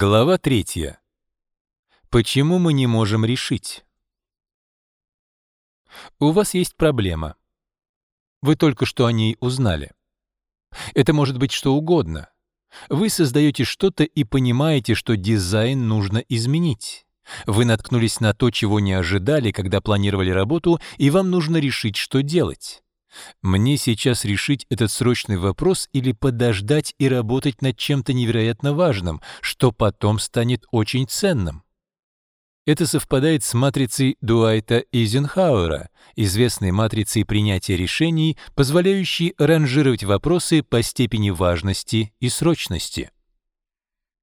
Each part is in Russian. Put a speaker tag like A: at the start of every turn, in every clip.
A: Глава 3. Почему мы не можем решить? У вас есть проблема. Вы только что о ней узнали. Это может быть что угодно. Вы создаете что-то и понимаете, что дизайн нужно изменить. Вы наткнулись на то, чего не ожидали, когда планировали работу, и вам нужно решить, что делать. Мне сейчас решить этот срочный вопрос или подождать и работать над чем-то невероятно важным, что потом станет очень ценным. Это совпадает с матрицей Дуайта Эйзенхауэра, известной матрицей принятия решений, позволяющей ранжировать вопросы по степени важности и срочности.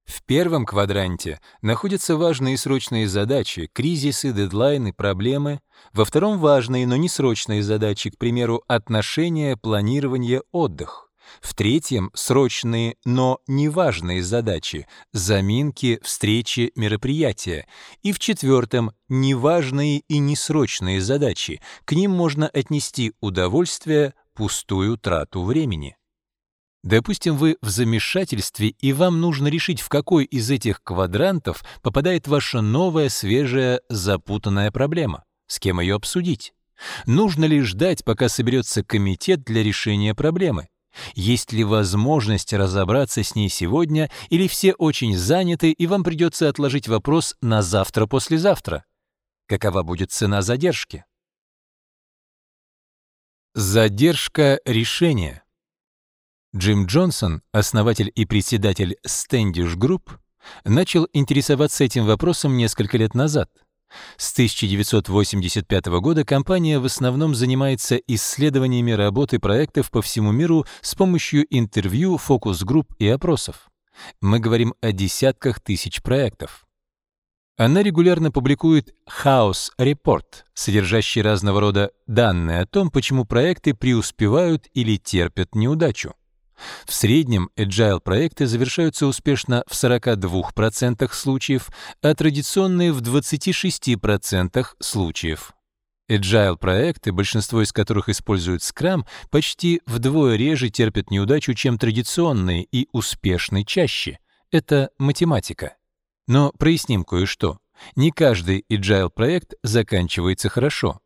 A: В первом квадранте находятся важные и срочные задачи, кризисы, дедлайны, проблемы. Во втором — важные, но не срочные задачи, к примеру, отношения, планирование, отдых. В третьем — срочные, но неважные задачи, заминки, встречи, мероприятия. И в четвертом — неважные и несрочные задачи. К ним можно отнести удовольствие, пустую трату времени. Допустим, вы в замешательстве, и вам нужно решить, в какой из этих квадрантов попадает ваша новая, свежая, запутанная проблема, с кем ее обсудить. Нужно ли ждать, пока соберется комитет для решения проблемы? Есть ли возможность разобраться с ней сегодня, или все очень заняты, и вам придется отложить вопрос на завтра-послезавтра? Какова будет цена задержки? Задержка решения. Джим Джонсон, основатель и председатель Standish Group, начал интересоваться этим вопросом несколько лет назад. С 1985 года компания в основном занимается исследованиями работы проектов по всему миру с помощью интервью, фокус-групп и опросов. Мы говорим о десятках тысяч проектов. Она регулярно публикует «Хаос Репорт», содержащий разного рода данные о том, почему проекты преуспевают или терпят неудачу. В среднем agile проекты завершаются успешно в 42% случаев, а традиционные в 26% случаев. Agile проекты, большинство из которых используют Scrum, почти вдвое реже терпят неудачу, чем традиционные и успешны чаще. Это математика. Но проясним кое-что. Не каждый agile проект заканчивается хорошо.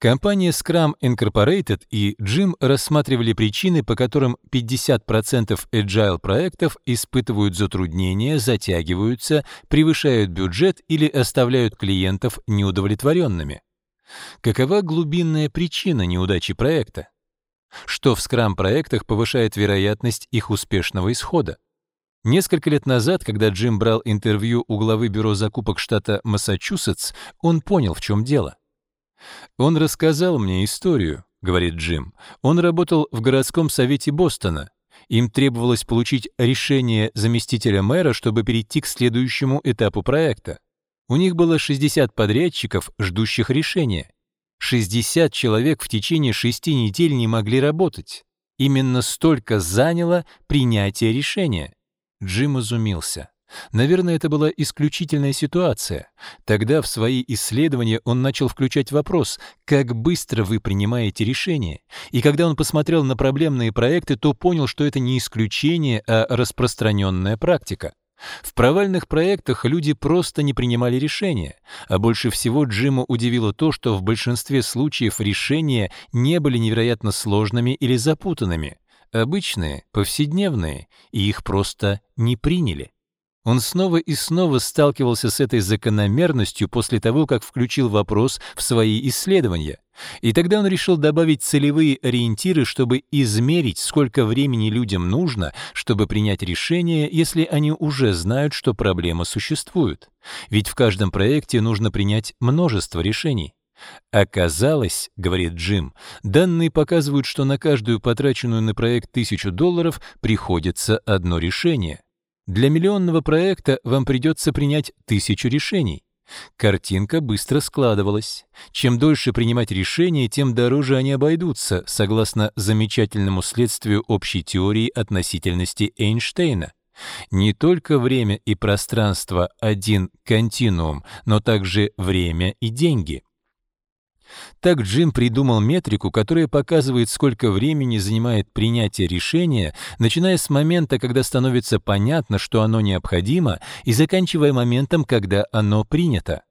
A: Компания Scrum Incorporated и Jim рассматривали причины, по которым 50% agile проектов испытывают затруднения, затягиваются, превышают бюджет или оставляют клиентов неудовлетворенными. Какова глубинная причина неудачи проекта? Что в Scrum-проектах повышает вероятность их успешного исхода? Несколько лет назад, когда Джим брал интервью у главы бюро закупок штата Массачусетс, он понял, в чем дело. «Он рассказал мне историю», — говорит Джим. «Он работал в городском совете Бостона. Им требовалось получить решение заместителя мэра, чтобы перейти к следующему этапу проекта. У них было 60 подрядчиков, ждущих решения. 60 человек в течение шести недель не могли работать. Именно столько заняло принятие решения. Джим изумился. Наверное, это была исключительная ситуация. Тогда в свои исследования он начал включать вопрос, как быстро вы принимаете решения. И когда он посмотрел на проблемные проекты, то понял, что это не исключение, а распространенная практика. В провальных проектах люди просто не принимали решения, а больше всего Джима удивило то, что в большинстве случаев решения не были невероятно сложными или запутанными. Обычные, повседневные, и их просто не приняли. Он снова и снова сталкивался с этой закономерностью после того, как включил вопрос в свои исследования. И тогда он решил добавить целевые ориентиры, чтобы измерить, сколько времени людям нужно, чтобы принять решение, если они уже знают, что проблема существует. Ведь в каждом проекте нужно принять множество решений. Оказалось, говорит Джим, данные показывают, что на каждую потраченную на проект тысячу долларов приходится одно решение — для миллионного проекта вам придется принять тысячу решений. Картинка быстро складывалась. Чем дольше принимать решения, тем дороже они обойдутся, согласно замечательному следствию общей теории относительности Эйнштейна. Не только время и пространство — один континуум, но также время и деньги — так Джим придумал метрику, которая показывает, сколько времени занимает принятие решения, начиная с момента, когда становится понятно, что оно необходимо, и заканчивая моментом, когда оно принято.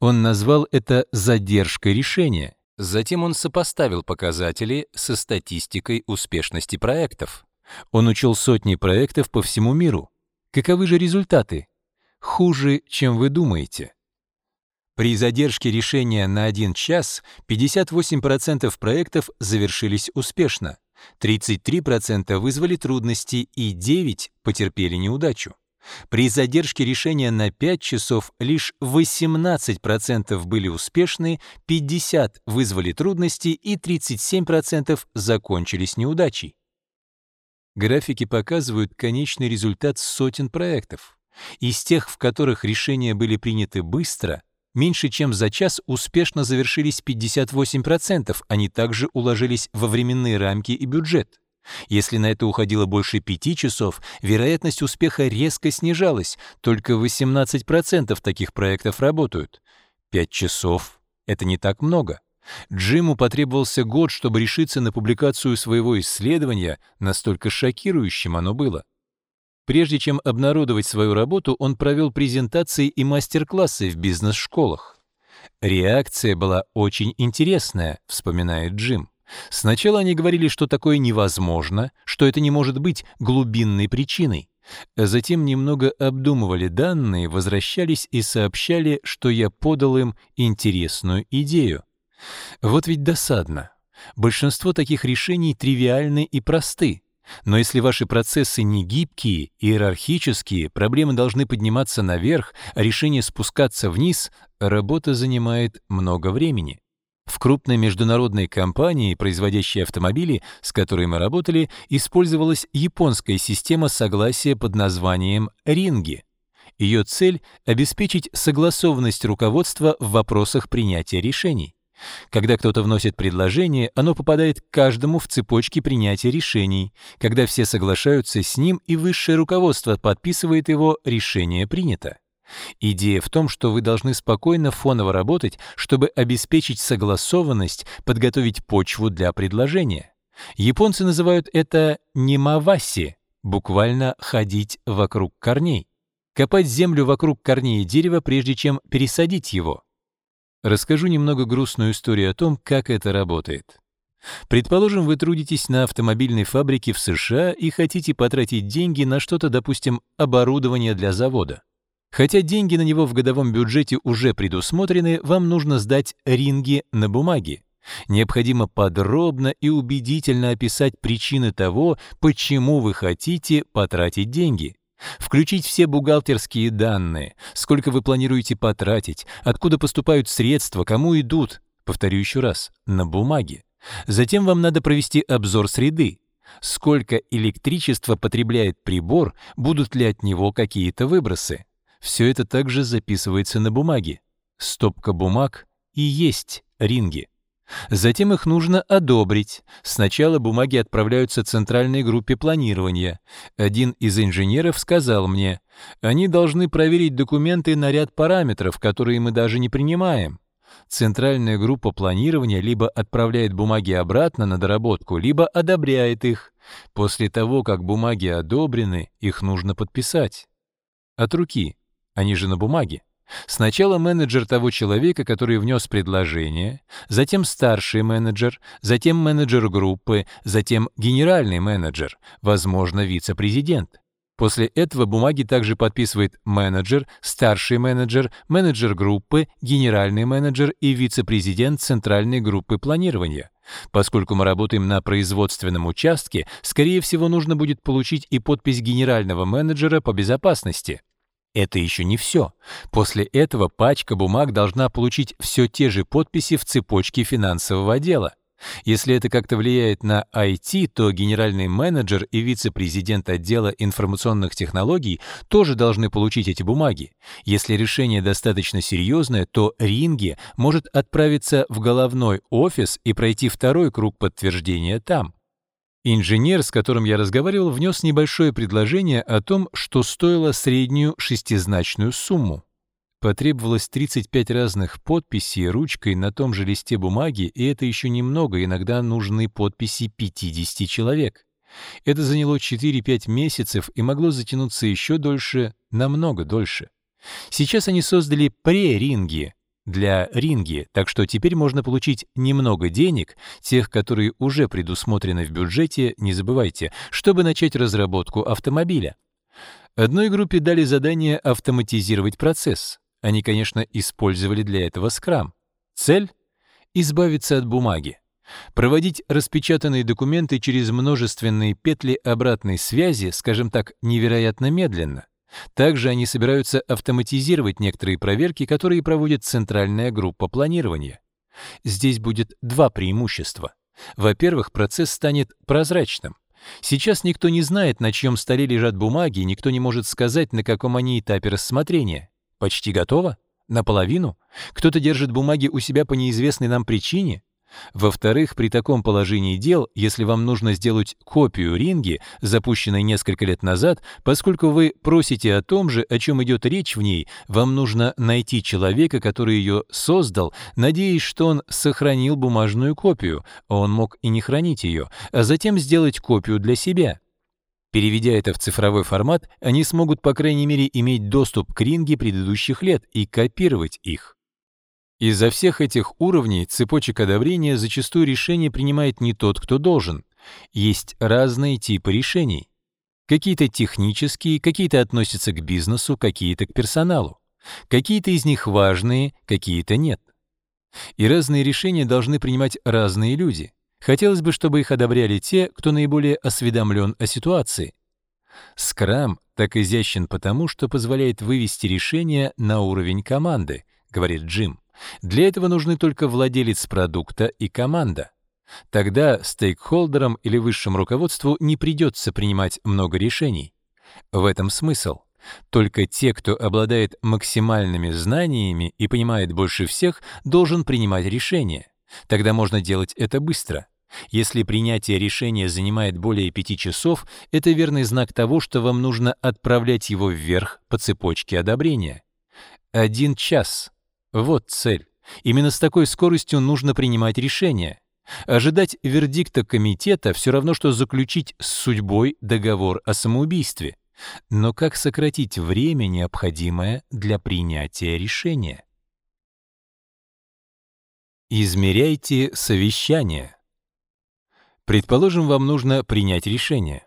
A: Он назвал это задержкой решения. Затем он сопоставил показатели со статистикой успешности проектов. Он учел сотни проектов по всему миру. Каковы же результаты? Хуже, чем вы думаете. При задержке решения на 1 час 58% проектов завершились успешно, 33% вызвали трудности и 9% потерпели неудачу. При задержке решения на 5 часов лишь 18% были успешны, 50% вызвали трудности и 37% закончились неудачей. Графики показывают конечный результат сотен проектов. Из тех, в которых решения были приняты быстро, Меньше чем за час успешно завершились 58%, они также уложились во временные рамки и бюджет. Если на это уходило больше 5 часов, вероятность успеха резко снижалась, только 18% таких проектов работают. 5 часов — это не так много. Джиму потребовался год, чтобы решиться на публикацию своего исследования, настолько шокирующим оно было. Прежде чем обнародовать свою работу, он провел презентации и мастер-классы в бизнес-школах. «Реакция была очень интересная», — вспоминает Джим. «Сначала они говорили, что такое невозможно, что это не может быть глубинной причиной. А затем немного обдумывали данные, возвращались и сообщали, что я подал им интересную идею. Вот ведь досадно. Большинство таких решений тривиальны и просты. Но если ваши процессы не гибкие, иерархические, проблемы должны подниматься наверх, а решение спускаться вниз, работа занимает много времени. В крупной международной компании, производящей автомобили, с которой мы работали, использовалась японская система согласия под названием «Ринги». Ее цель — обеспечить согласованность руководства в вопросах принятия решений. Когда кто-то вносит предложение, оно попадает к каждому в цепочке принятия решений. Когда все соглашаются с ним и высшее руководство подписывает его, решение принято. Идея в том, что вы должны спокойно фоново работать, чтобы обеспечить согласованность, подготовить почву для предложения. Японцы называют это «немаваси», буквально «ходить вокруг корней». Копать землю вокруг корней дерева, прежде чем пересадить его — Расскажу немного грустную историю о том, как это работает. Предположим, вы трудитесь на автомобильной фабрике в США и хотите потратить деньги на что-то, допустим, оборудование для завода. Хотя деньги на него в годовом бюджете уже предусмотрены, вам нужно сдать ринги на бумаге. Необходимо подробно и убедительно описать причины того, почему вы хотите потратить деньги. Включить все бухгалтерские данные, сколько вы планируете потратить, откуда поступают средства, кому идут, повторю еще раз, на бумаге. Затем вам надо провести обзор среды, сколько электричества потребляет прибор, будут ли от него какие-то выбросы. Все это также записывается на бумаге. Стопка бумаг и есть ринги. Затем их нужно одобрить. Сначала бумаги отправляются центральной группе планирования. Один из инженеров сказал мне, они должны проверить документы на ряд параметров, которые мы даже не принимаем. Центральная группа планирования либо отправляет бумаги обратно на доработку, либо одобряет их. После того, как бумаги одобрены, их нужно подписать. От руки, они же на бумаге. Сначала менеджер того человека, который внес предложение, затем старший менеджер, затем менеджер группы, затем генеральный менеджер, возможно, вице-президент. После этого бумаги также подписывает менеджер, старший менеджер, менеджер группы, генеральный менеджер и вице-президент центральной группы планирования. Поскольку мы работаем на производственном участке, скорее всего, нужно будет получить и подпись генерального менеджера по безопасности. Это еще не все. После этого пачка бумаг должна получить все те же подписи в цепочке финансового отдела. Если это как-то влияет на IT, то генеральный менеджер и вице-президент отдела информационных технологий тоже должны получить эти бумаги. Если решение достаточно серьезное, то Ринге может отправиться в головной офис и пройти второй круг подтверждения там. Инженер, с которым я разговаривал, внес небольшое предложение о том, что стоило среднюю шестизначную сумму. Потребовалось 35 разных подписей ручкой на том же листе бумаги, и это еще немного, иногда нужны подписи 50 человек. Это заняло 4-5 месяцев и могло затянуться еще дольше, намного дольше. Сейчас они создали преринги, для ринги, так что теперь можно получить немного денег, тех, которые уже предусмотрены в бюджете, не забывайте, чтобы начать разработку автомобиля. Одной группе дали задание автоматизировать процесс. Они, конечно, использовали для этого скрам. Цель — избавиться от бумаги. Проводить распечатанные документы через множественные петли обратной связи, скажем так, невероятно медленно. Также они собираются автоматизировать некоторые проверки, которые проводит Центральная группа планирования. Здесь будет два преимущества. Во-первых, процесс станет прозрачным. Сейчас никто не знает, на чьем столе лежат бумаги, и никто не может сказать, на каком они этапе рассмотрения. Почти готово? Наполовину? Кто-то держит бумаги у себя по неизвестной нам причине? Во-вторых, при таком положении дел, если вам нужно сделать копию ринги, запущенной несколько лет назад, поскольку вы просите о том же, о чем идет речь в ней, вам нужно найти человека, который ее создал, надеясь, что он сохранил бумажную копию, а он мог и не хранить ее, а затем сделать копию для себя. Переведя это в цифровой формат, они смогут, по крайней мере, иметь доступ к ринге предыдущих лет и копировать их. Из-за всех этих уровней цепочек одобрения зачастую решение принимает не тот, кто должен. Есть разные типы решений. Какие-то технические, какие-то относятся к бизнесу, какие-то к персоналу. Какие-то из них важные, какие-то нет. И разные решения должны принимать разные люди. Хотелось бы, чтобы их одобряли те, кто наиболее осведомлен о ситуации. Скрам так изящен потому, что позволяет вывести решение на уровень команды, говорит Джим. Для этого нужны только владелец продукта и команда. Тогда стейкхолдерам или высшему руководству не придется принимать много решений. В этом смысл. Только те, кто обладает максимальными знаниями и понимает больше всех, должен принимать решения. Тогда можно делать это быстро. Если принятие решения занимает более пяти часов, это верный знак того, что вам нужно отправлять его вверх по цепочке одобрения. Один час вот цель. Именно с такой скоростью нужно принимать решения. Ожидать вердикта комитета все равно, что заключить с судьбой договор о самоубийстве. Но как сократить время, необходимое для принятия решения? Измеряйте совещание. Предположим, вам нужно принять решение.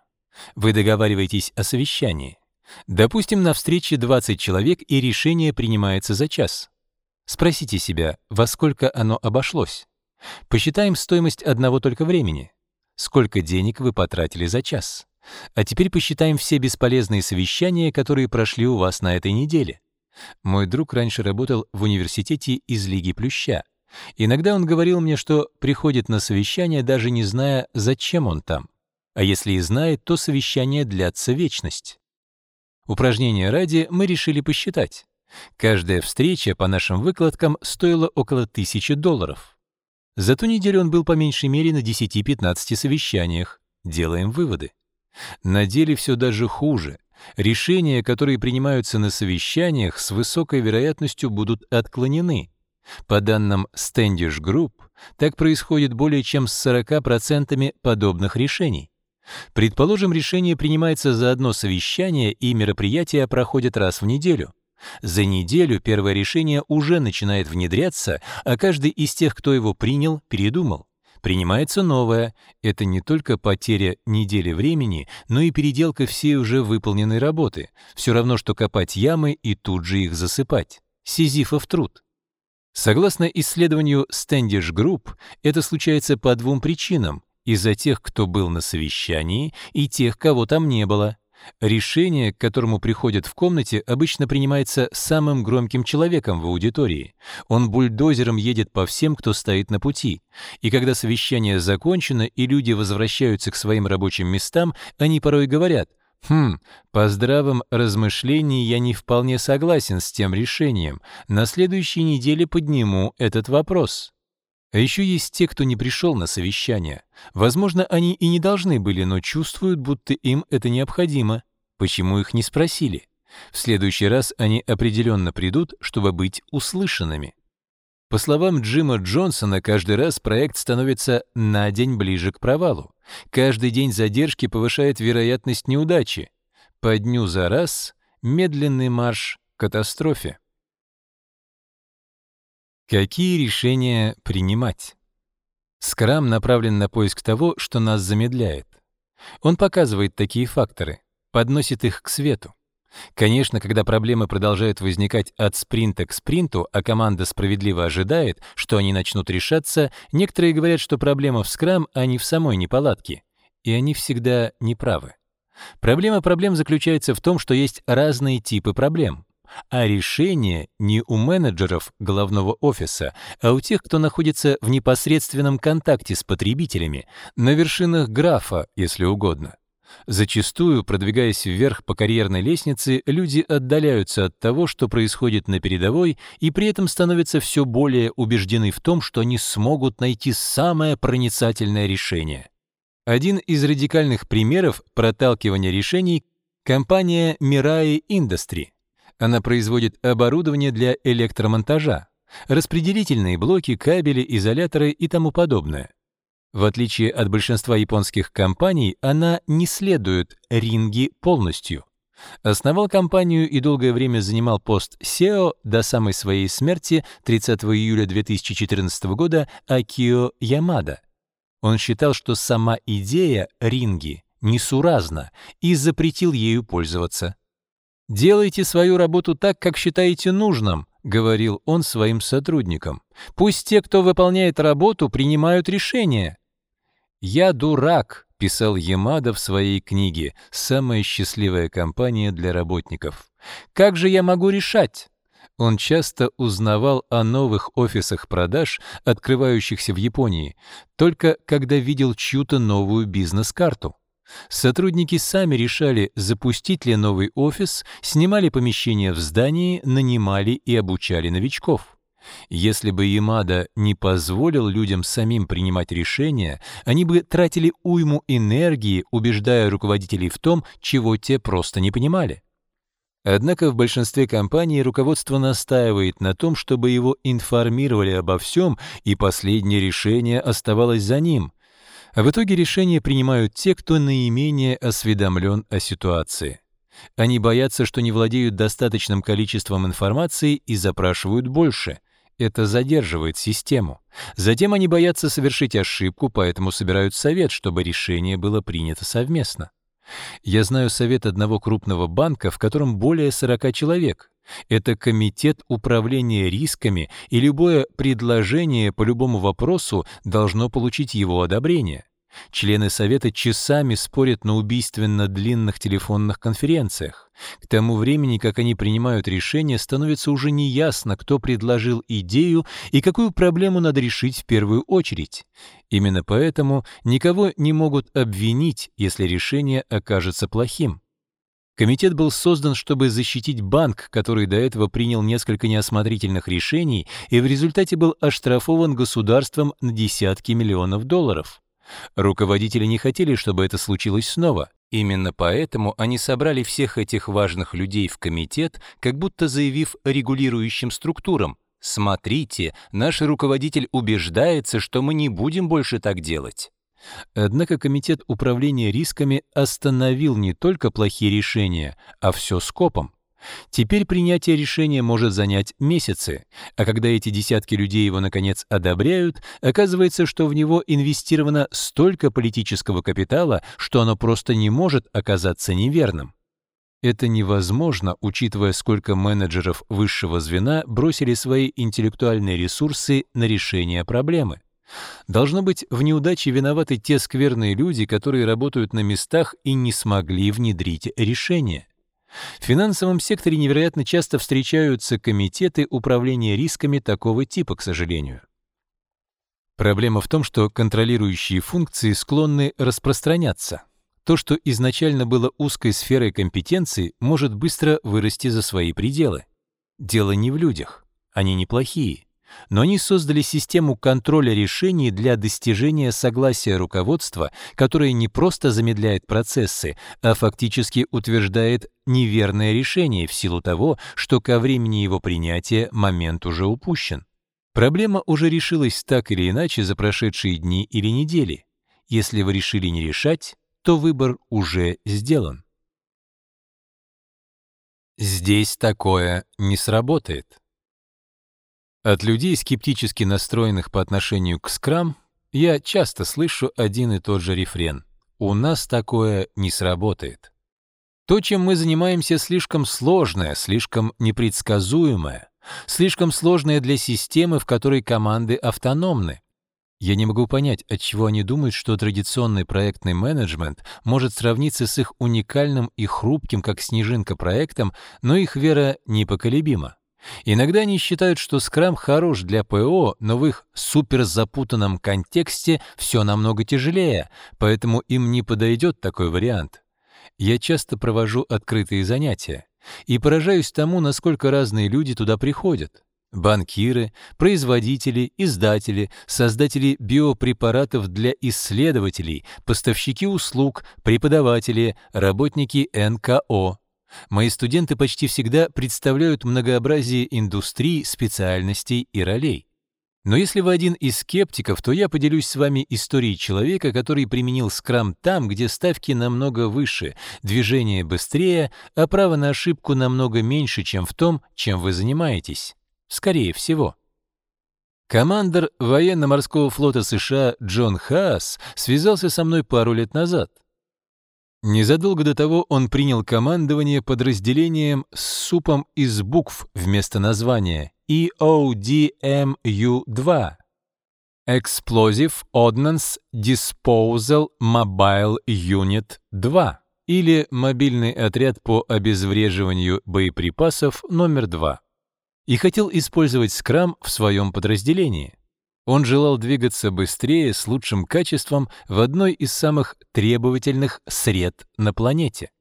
A: Вы договариваетесь о совещании. Допустим, на встрече 20 человек, и решение принимается за час. Спросите себя, во сколько оно обошлось. Посчитаем стоимость одного только времени. Сколько денег вы потратили за час? А теперь посчитаем все бесполезные совещания, которые прошли у вас на этой неделе. Мой друг раньше работал в университете из Лиги Плюща. Иногда он говорил мне, что приходит на совещание, даже не зная, зачем он там. А если и знает, то совещание длятся вечность. Упражнение ради мы решили посчитать. Каждая встреча, по нашим выкладкам, стоила около 1000 долларов. За ту неделю он был по меньшей мере на 10-15 совещаниях. Делаем выводы. На деле все даже хуже. Решения, которые принимаются на совещаниях, с высокой вероятностью будут отклонены. По данным Standish Group, так происходит более чем с 40% подобных решений. Предположим, решение принимается за одно совещание, и мероприятия проходят раз в неделю. За неделю первое решение уже начинает внедряться, а каждый из тех, кто его принял, передумал. Принимается новое. Это не только потеря недели времени, но и переделка всей уже выполненной работы. Все равно, что копать ямы и тут же их засыпать. Сизифов труд. Согласно исследованию Standish Group, это случается по двум причинам. Из-за тех, кто был на совещании, и тех, кого там не было. Решение, к которому приходят в комнате, обычно принимается самым громким человеком в аудитории. Он бульдозером едет по всем, кто стоит на пути. И когда совещание закончено и люди возвращаются к своим рабочим местам, они порой говорят — Хм, по здравым размышлениям я не вполне согласен с тем решением. На следующей неделе подниму этот вопрос. А еще есть те, кто не пришел на совещание. Возможно, они и не должны были, но чувствуют, будто им это необходимо. Почему их не спросили? В следующий раз они определенно придут, чтобы быть услышанными. По словам Джима Джонсона, каждый раз проект становится на день ближе к провалу. Каждый день задержки повышает вероятность неудачи. По дню за раз — медленный марш к катастрофе. Какие решения принимать? Скрам направлен на поиск того, что нас замедляет. Он показывает такие факторы, подносит их к свету. Конечно, когда проблемы продолжают возникать от спринта к спринту, а команда справедливо ожидает, что они начнут решаться, некоторые говорят, что проблема в скрам, а не в самой неполадке. И они всегда неправы. Проблема проблем заключается в том, что есть разные типы проблем а решение не у менеджеров главного офиса, а у тех, кто находится в непосредственном контакте с потребителями, на вершинах графа, если угодно. Зачастую, продвигаясь вверх по карьерной лестнице, люди отдаляются от того, что происходит на передовой, и при этом становятся все более убеждены в том, что они смогут найти самое проницательное решение. Один из радикальных примеров проталкивания решений — компания Mirai Industry, она производит оборудование для электромонтажа, распределительные блоки, кабели, изоляторы и тому подобное. В отличие от большинства японских компаний, она не следует ринги полностью. Основал компанию и долгое время занимал пост SEO до самой своей смерти 30 июля 2014 года Акио Ямада. Он считал, что сама идея ринги несуразна и запретил ею пользоваться. «Делайте свою работу так, как считаете нужным», — говорил он своим сотрудникам. «Пусть те, кто выполняет работу, принимают решения». «Я дурак», — писал Ямада в своей книге «Самая счастливая компания для работников». «Как же я могу решать?» он часто узнавал о новых офисах продаж, открывающихся в Японии, только когда видел чью-то новую бизнес-карту. Сотрудники сами решали, запустить ли новый офис, снимали помещение в здании, нанимали и обучали новичков. Если бы Ямада не позволил людям самим принимать решения, они бы тратили уйму энергии, убеждая руководителей в том, чего те просто не понимали. Однако в большинстве компаний руководство настаивает на том, чтобы его информировали обо всем, и последнее решение оставалось за ним. А в итоге решения принимают те, кто наименее осведомлен о ситуации. Они боятся, что не владеют достаточным количеством информации и запрашивают больше. Это задерживает систему. Затем они боятся совершить ошибку, поэтому собирают совет, чтобы решение было принято совместно. Я знаю совет одного крупного банка, в котором более 40 человек, это комитет управления рисками, и любое предложение по любому вопросу должно получить его одобрение. Члены совета часами спорят на убийственно длинных телефонных конференциях. К тому времени, как они принимают решение, становится уже неясно, кто предложил идею и какую проблему надо решить в первую очередь. Именно поэтому никого не могут обвинить, если решение окажется плохим. Комитет был создан, чтобы защитить банк, который до этого принял несколько неосмотрительных решений и в результате был оштрафован государством на десятки миллионов долларов. Руководители не хотели, чтобы это случилось снова. Именно поэтому они собрали всех этих важных людей в комитет, как будто заявив регулирующим структурам «Смотрите, наш руководитель убеждается, что мы не будем больше так делать». Однако Комитет управления рисками остановил не только плохие решения, а все скопом. Теперь принятие решения может занять месяцы, а когда эти десятки людей его, наконец, одобряют, оказывается, что в него инвестировано столько политического капитала, что оно просто не может оказаться неверным. Это невозможно, учитывая, сколько менеджеров высшего звена бросили свои интеллектуальные ресурсы на решение проблемы. Должно быть, в неудаче виноваты те скверные люди, которые работают на местах и не смогли внедрить решение. В финансовом секторе невероятно часто встречаются комитеты управления рисками такого типа, к сожалению. Проблема в том, что контролирующие функции склонны распространяться. То, что изначально было узкой сферой компетенции, может быстро вырасти за свои пределы. Дело не в людях. Они неплохие но они создали систему контроля решений для достижения согласия руководства, которое не просто замедляет процессы, а фактически утверждает неверное решение в силу того, что ко времени его принятия момент уже упущен. Проблема уже решилась так или иначе за прошедшие дни или недели. Если вы решили не решать, то выбор уже сделан. Здесь такое не сработает. От людей, скептически настроенных по отношению к скрам, я часто слышу один и тот же рефрен «У нас такое не сработает». То, чем мы занимаемся, слишком сложное, слишком непредсказуемое, слишком сложное для системы, в которой команды автономны. Я не могу понять, от чего они думают, что традиционный проектный менеджмент может сравниться с их уникальным и хрупким, как снежинка, проектом, но их вера непоколебима. Иногда они считают, что скрам хорош для ПО, но в их суперзапутанном контексте все намного тяжелее, поэтому им не подойдет такой вариант. Я часто провожу открытые занятия и поражаюсь тому, насколько разные люди туда приходят. Банкиры, производители, издатели, создатели биопрепаратов для исследователей, поставщики услуг, преподаватели, работники НКО, Мои студенты почти всегда представляют многообразие индустрий, специальностей и ролей. Но если вы один из скептиков, то я поделюсь с вами историей человека, который применил скрам там, где ставки намного выше, движение быстрее, а право на ошибку намного меньше, чем в том, чем вы занимаетесь. Скорее всего. Командор военно-морского флота США Джон Хаас связался со мной пару лет назад. Незадолго до того он принял командование подразделением с супом из букв вместо названия EODMU-2 Explosive Ordnance Disposal Mobile Unit 2 или мобильный отряд по обезвреживанию боеприпасов номер 2 и хотел использовать скрам в своем подразделении. Он желал двигаться быстрее, с лучшим качеством в одной из самых требовательных сред на планете.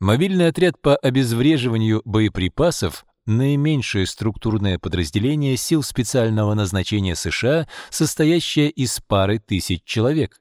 A: Мобильный отряд по обезвреживанию боеприпасов наименьшее структурное подразделение сил специального назначения США, состоящее из пары тысяч человек.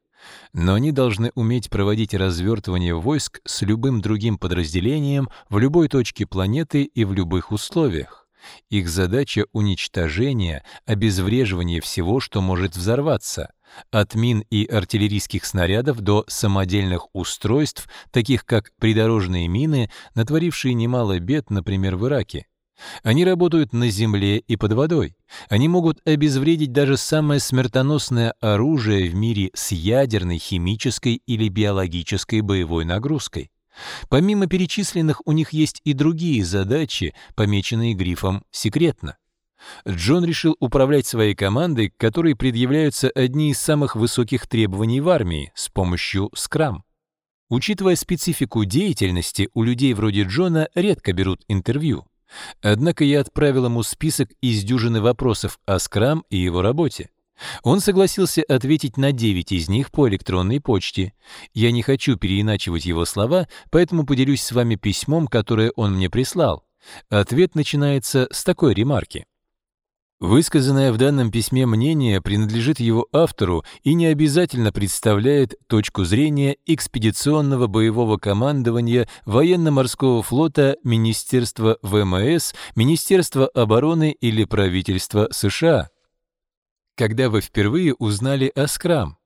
A: Но они должны уметь проводить развертывание войск с любым другим подразделением в любой точке планеты и в любых условиях. Их задача — уничтожение, обезвреживание всего, что может взорваться, от мин и артиллерийских снарядов до самодельных устройств, таких как придорожные мины, натворившие немало бед, например, в Ираке. Они работают на земле и под водой. Они могут обезвредить даже самое смертоносное оружие в мире с ядерной, химической или биологической боевой нагрузкой. Помимо перечисленных, у них есть и другие задачи, помеченные грифом «секретно». Джон решил управлять своей командой, которой предъявляются одни из самых высоких требований в армии с помощью скрам. Учитывая специфику деятельности, у людей вроде Джона редко берут интервью. Однако я отправил ему список из дюжины вопросов о скрам и его работе. Он согласился ответить на 9 из них по электронной почте. Я не хочу переиначивать его слова, поэтому поделюсь с вами письмом, которое он мне прислал. Ответ начинается с такой ремарки. Высказанное в данном письме мнение принадлежит его автору и не обязательно представляет точку зрения экспедиционного боевого командования военно-морского флота Министерства ВМС, Министерства обороны или правительства США когда вы впервые узнали о скрам?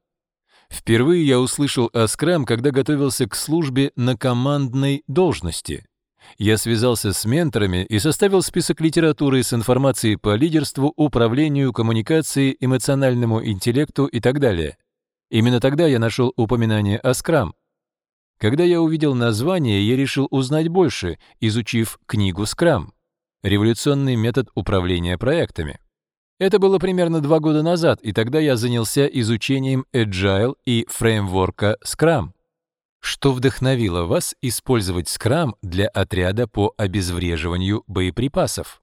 A: Впервые я услышал о скрам, когда готовился к службе на командной должности. Я связался с менторами и составил список литературы с информацией по лидерству, управлению, коммуникации, эмоциональному интеллекту и так далее. Именно тогда я нашел упоминание о скрам. Когда я увидел название, я решил узнать больше, изучив книгу «Скрам» — революционный метод управления проектами. Это было примерно два года назад, и тогда я занялся изучением Agile и фреймворка Scrum. Что вдохновило вас использовать Scrum для отряда по обезвреживанию боеприпасов?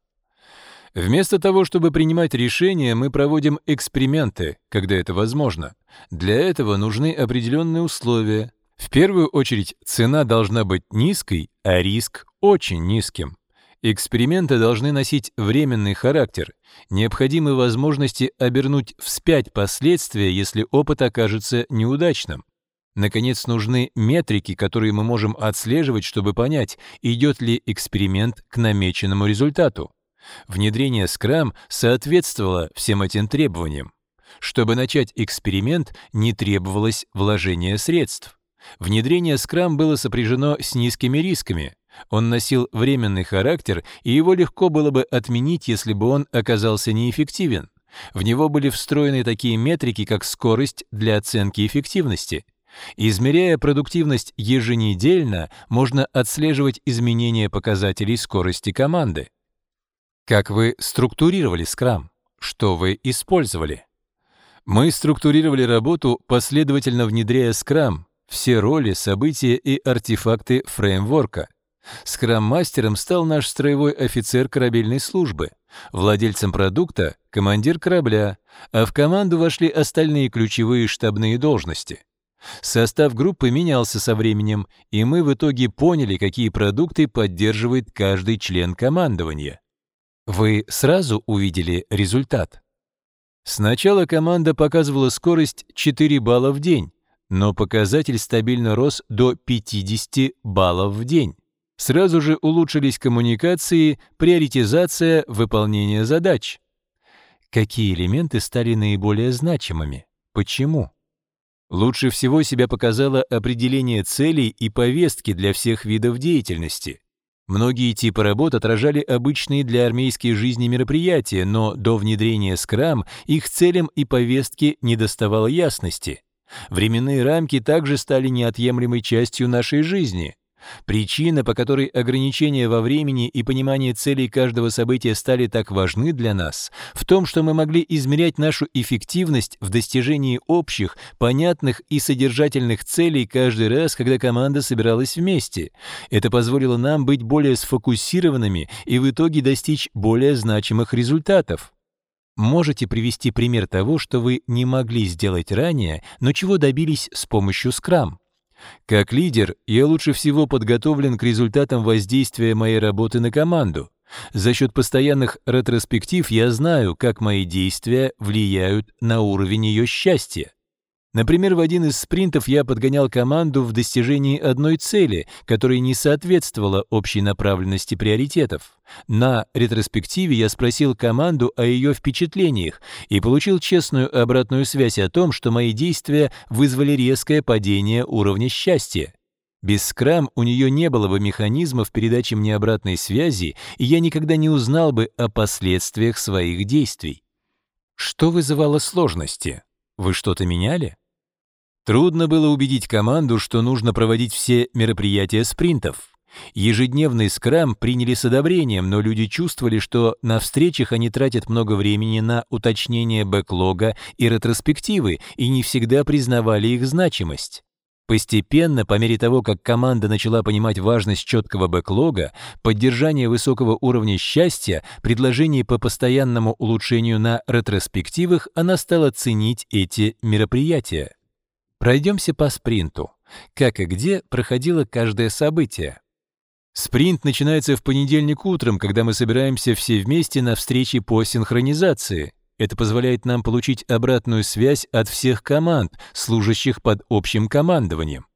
A: Вместо того, чтобы принимать решения, мы проводим эксперименты, когда это возможно. Для этого нужны определенные условия. В первую очередь, цена должна быть низкой, а риск очень низким. Эксперименты должны носить временный характер. Необходимы возможности обернуть вспять последствия, если опыт окажется неудачным. Наконец, нужны метрики, которые мы можем отслеживать, чтобы понять, идет ли эксперимент к намеченному результату. Внедрение Scrum соответствовало всем этим требованиям. Чтобы начать эксперимент, не требовалось вложения средств. Внедрение Scrum было сопряжено с низкими рисками. Он носил временный характер, и его легко было бы отменить, если бы он оказался неэффективен. В него были встроены такие метрики, как скорость для оценки эффективности. Измеряя продуктивность еженедельно, можно отслеживать изменения показателей скорости команды. Как вы структурировали скрам? Что вы использовали? Мы структурировали работу, последовательно внедряя скрам, все роли, события и артефакты фреймворка — Скрам-мастером стал наш строевой офицер корабельной службы, владельцем продукта — командир корабля, а в команду вошли остальные ключевые штабные должности. Состав группы менялся со временем, и мы в итоге поняли, какие продукты поддерживает каждый член командования. Вы сразу увидели результат. Сначала команда показывала скорость 4 балла в день, но показатель стабильно рос до 50 баллов в день. Сразу же улучшились коммуникации, приоритизация, выполнение задач. Какие элементы стали наиболее значимыми? Почему? Лучше всего себя показало определение целей и повестки для всех видов деятельности. Многие типы работ отражали обычные для армейской жизни мероприятия, но до внедрения скрам их целям и повестке не доставало ясности. Временные рамки также стали неотъемлемой частью нашей жизни. Причина, по которой ограничения во времени и понимание целей каждого события стали так важны для нас, в том, что мы могли измерять нашу эффективность в достижении общих, понятных и содержательных целей каждый раз, когда команда собиралась вместе. Это позволило нам быть более сфокусированными и в итоге достичь более значимых результатов. Можете привести пример того, что вы не могли сделать ранее, но чего добились с помощью скрам? Как лидер, я лучше всего подготовлен к результатам воздействия моей работы на команду. За счет постоянных ретроспектив я знаю, как мои действия влияют на уровень ее счастья. Например, в один из спринтов я подгонял команду в достижении одной цели, которая не соответствовала общей направленности приоритетов. На ретроспективе я спросил команду о ее впечатлениях и получил честную обратную связь о том, что мои действия вызвали резкое падение уровня счастья. Без скрам у нее не было бы механизмов передачи мне обратной связи, и я никогда не узнал бы о последствиях своих действий. Что вызывало сложности? Вы что-то меняли? Трудно было убедить команду, что нужно проводить все мероприятия спринтов. Ежедневный скрам приняли с одобрением, но люди чувствовали, что на встречах они тратят много времени на уточнение бэклога и ретроспективы и не всегда признавали их значимость. Постепенно, по мере того, как команда начала понимать важность четкого бэклога, поддержание высокого уровня счастья, предложений по постоянному улучшению на ретроспективах, она стала ценить эти мероприятия. Пройдемся по спринту. Как и где проходило каждое событие. Спринт начинается в понедельник утром, когда мы собираемся все вместе на встрече по синхронизации. Это позволяет нам получить обратную связь от всех команд, служащих под общим командованием.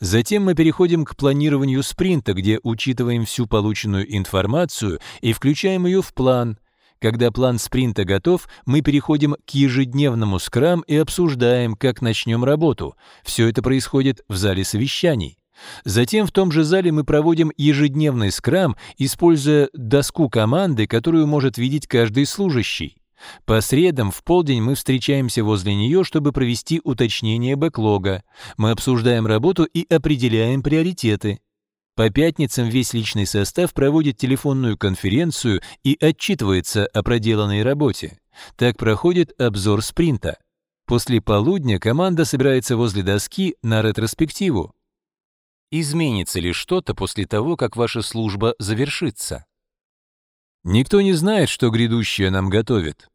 A: Затем мы переходим к планированию спринта, где учитываем всю полученную информацию и включаем ее в план, когда план спринта готов, мы переходим к ежедневному скрам и обсуждаем, как начнем работу. Все это происходит в зале совещаний. Затем в том же зале мы проводим ежедневный скрам, используя доску команды, которую может видеть каждый служащий. По средам в полдень мы встречаемся возле нее, чтобы провести уточнение бэклога. Мы обсуждаем работу и определяем приоритеты. По пятницам весь личный состав проводит телефонную конференцию и отчитывается о проделанной работе. Так проходит обзор спринта. После полудня команда собирается возле доски на ретроспективу. Изменится ли что-то после того, как ваша служба завершится? Никто не знает, что грядущее нам готовит.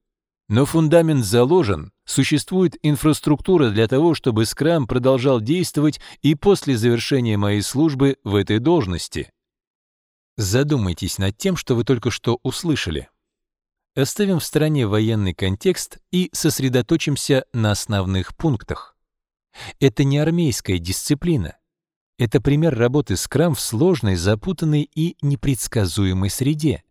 A: Но фундамент заложен, Существует инфраструктура для того, чтобы скрам продолжал действовать и после завершения моей службы в этой должности. Задумайтесь над тем, что вы только что услышали. Оставим в стороне военный контекст и сосредоточимся на основных пунктах. Это не армейская дисциплина. Это пример работы скрам в сложной, запутанной и непредсказуемой среде.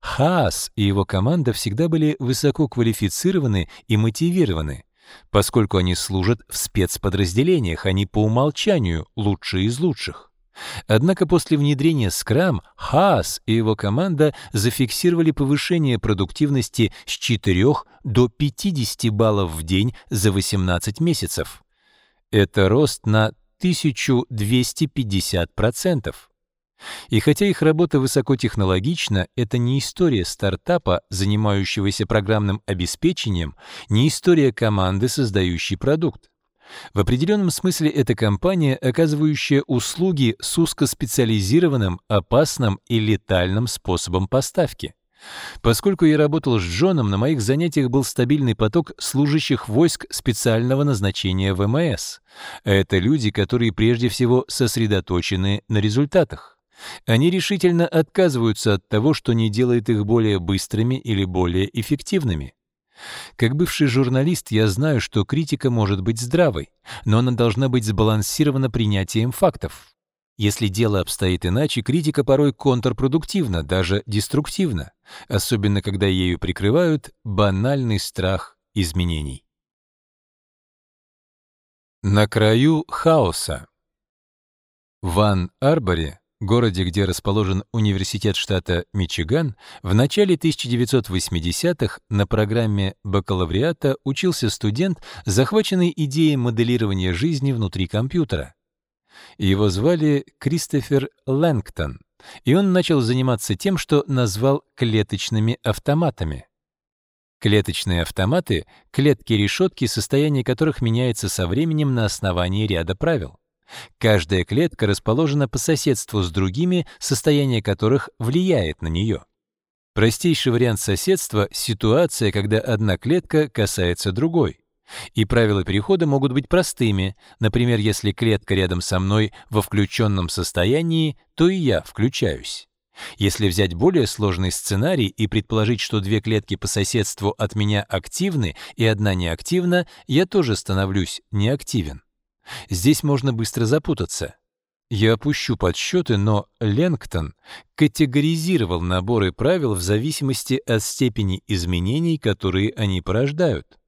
A: Хаас и его команда всегда были высоко квалифицированы и мотивированы, поскольку они служат в спецподразделениях, а они по умолчанию лучшие из лучших. Однако после внедрения Scrum Хаас и его команда зафиксировали повышение продуктивности с 4 до 50 баллов в день за 18 месяцев. Это рост на 1250%. И хотя их работа высокотехнологична, это не история стартапа, занимающегося программным обеспечением, не история команды, создающей продукт. В определенном смысле это компания, оказывающая услуги с узкоспециализированным, опасным и летальным способом поставки. Поскольку я работал с Джоном, на моих занятиях был стабильный поток служащих войск специального назначения ВМС. Это люди, которые прежде всего сосредоточены на результатах. Они решительно отказываются от того, что не делает их более быстрыми или более эффективными. Как бывший журналист я знаю, что критика может быть здравой, но она должна быть сбалансирована принятием фактов. Если дело обстоит иначе, критика порой контрпродуктивна, даже деструктивна, особенно когда ею прикрывают банальный страх изменений. На краю хаоса. Ван-Арборе городе, где расположен университет штата Мичиган, в начале 1980-х на программе бакалавриата учился студент, захваченный идеей моделирования жизни внутри компьютера. Его звали Кристофер Лэнгтон, и он начал заниматься тем, что назвал клеточными автоматами. Клеточные автоматы — клетки-решетки, состояние которых меняется со временем на основании ряда правил. Каждая клетка расположена по соседству с другими, состояние которых влияет на нее. Простейший вариант соседства — ситуация, когда одна клетка касается другой. И правила перехода могут быть простыми. Например, если клетка рядом со мной во включенном состоянии, то и я включаюсь. Если взять более сложный сценарий и предположить, что две клетки по соседству от меня активны и одна неактивна, я тоже становлюсь неактивен. Здесь можно быстро запутаться. Я опущу подсчеты, но Ленгтон категоризировал наборы правил в зависимости от степени изменений, которые они порождают.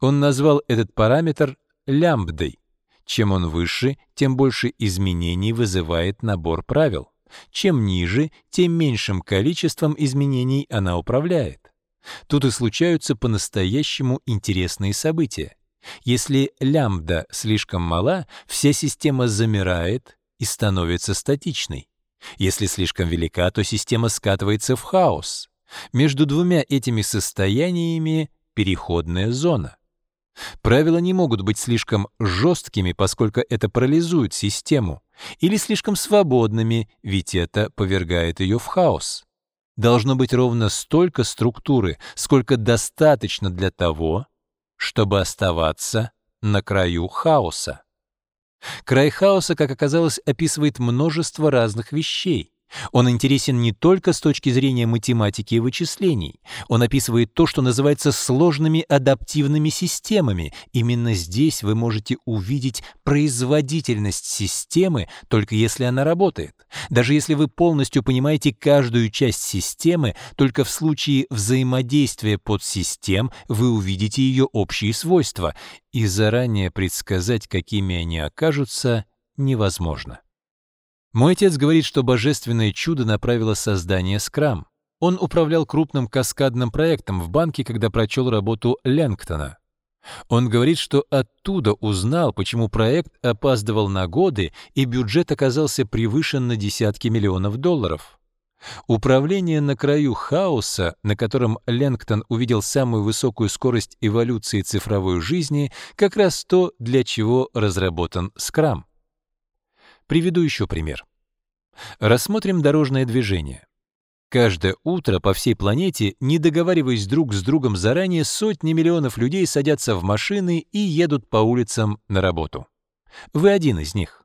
A: Он назвал этот параметр лямбдой. Чем он выше, тем больше изменений вызывает набор правил. Чем ниже, тем меньшим количеством изменений она управляет. Тут и случаются по-настоящему интересные события. Если лямбда слишком мала, вся система замирает и становится статичной. Если слишком велика, то система скатывается в хаос. Между двумя этими состояниями переходная зона. Правила не могут быть слишком жесткими, поскольку это парализует систему, или слишком свободными, ведь это повергает ее в хаос. Должно быть ровно столько структуры, сколько достаточно для того, чтобы оставаться на краю хаоса. Край хаоса, как оказалось, описывает множество разных вещей. Он интересен не только с точки зрения математики и вычислений. Он описывает то, что называется сложными адаптивными системами. Именно здесь вы можете увидеть производительность системы, только если она работает. Даже если вы полностью понимаете каждую часть системы, только в случае взаимодействия подсистем вы увидите ее общие свойства. И заранее предсказать, какими они окажутся, невозможно. Мой отец говорит, что божественное чудо направило создание скрам. Он управлял крупным каскадным проектом в банке, когда прочел работу Лэнгтона. Он говорит, что оттуда узнал, почему проект опаздывал на годы и бюджет оказался превышен на десятки миллионов долларов. Управление на краю хаоса, на котором Лэнгтон увидел самую высокую скорость эволюции цифровой жизни, как раз то, для чего разработан скрам. Приведу еще пример. Рассмотрим дорожное движение. Каждое утро по всей планете, не договариваясь друг с другом заранее, сотни миллионов людей садятся в машины и едут по улицам на работу. Вы один из них.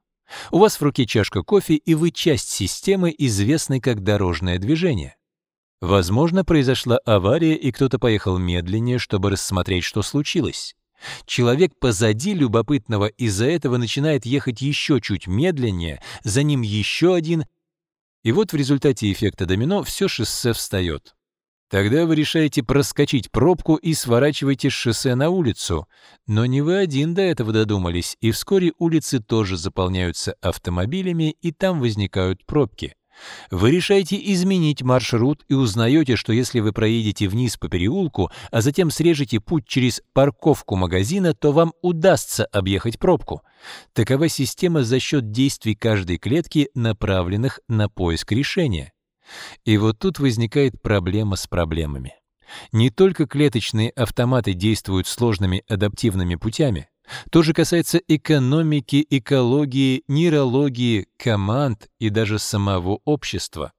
A: У вас в руке чашка кофе, и вы часть системы, известной как дорожное движение. Возможно, произошла авария, и кто-то поехал медленнее, чтобы рассмотреть, что случилось. Человек позади любопытного из-за этого начинает ехать еще чуть медленнее, за ним еще один, и вот в результате эффекта домино все шоссе встает. Тогда вы решаете проскочить пробку и сворачиваете шоссе на улицу. Но не вы один до этого додумались, и вскоре улицы тоже заполняются автомобилями, и там возникают пробки. Вы решаете изменить маршрут и узнаете, что если вы проедете вниз по переулку, а затем срежете путь через парковку магазина, то вам удастся объехать пробку. Такова система за счет действий каждой клетки, направленных на поиск решения. И вот тут возникает проблема с проблемами. Не только клеточные автоматы действуют сложными адаптивными путями. То же касается экономики, экологии, нейрологии, команд и даже самого общества.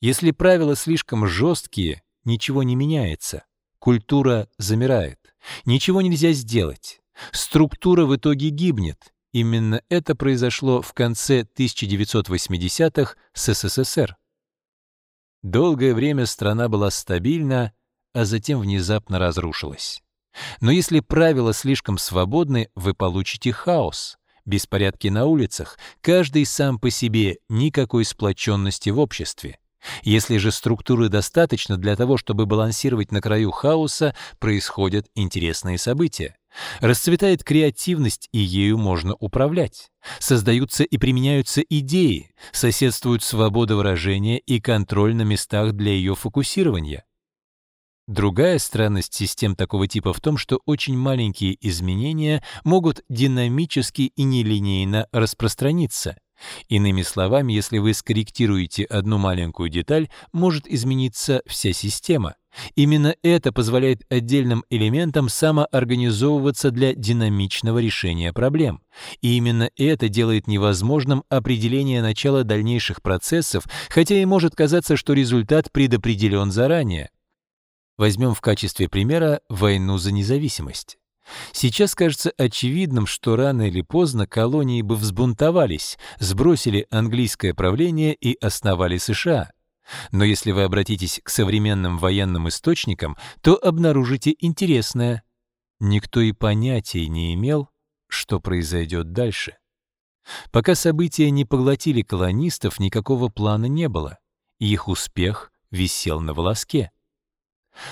A: Если правила слишком жесткие, ничего не меняется, культура замирает, ничего нельзя сделать, структура в итоге гибнет. Именно это произошло в конце 1980-х с СССР. Долгое время страна была стабильна, а затем внезапно разрушилась. Но если правила слишком свободны, вы получите хаос, беспорядки на улицах, каждый сам по себе, никакой сплоченности в обществе. Если же структуры достаточно для того, чтобы балансировать на краю хаоса, происходят интересные события. Расцветает креативность, и ею можно управлять. Создаются и применяются идеи, соседствуют свобода выражения и контроль на местах для ее фокусирования. Другая странность систем такого типа в том, что очень маленькие изменения могут динамически и нелинейно распространиться. Иными словами, если вы скорректируете одну маленькую деталь, может измениться вся система. Именно это позволяет отдельным элементам самоорганизовываться для динамичного решения проблем. И именно это делает невозможным определение начала дальнейших процессов, хотя и может казаться, что результат предопределен заранее. Возьмем в качестве примера войну за независимость. Сейчас кажется очевидным, что рано или поздно колонии бы взбунтовались, сбросили английское правление и основали США. Но если вы обратитесь к современным военным источникам, то обнаружите интересное. Никто и понятия не имел, что произойдет дальше. Пока события не поглотили колонистов, никакого плана не было. и Их успех висел на волоске.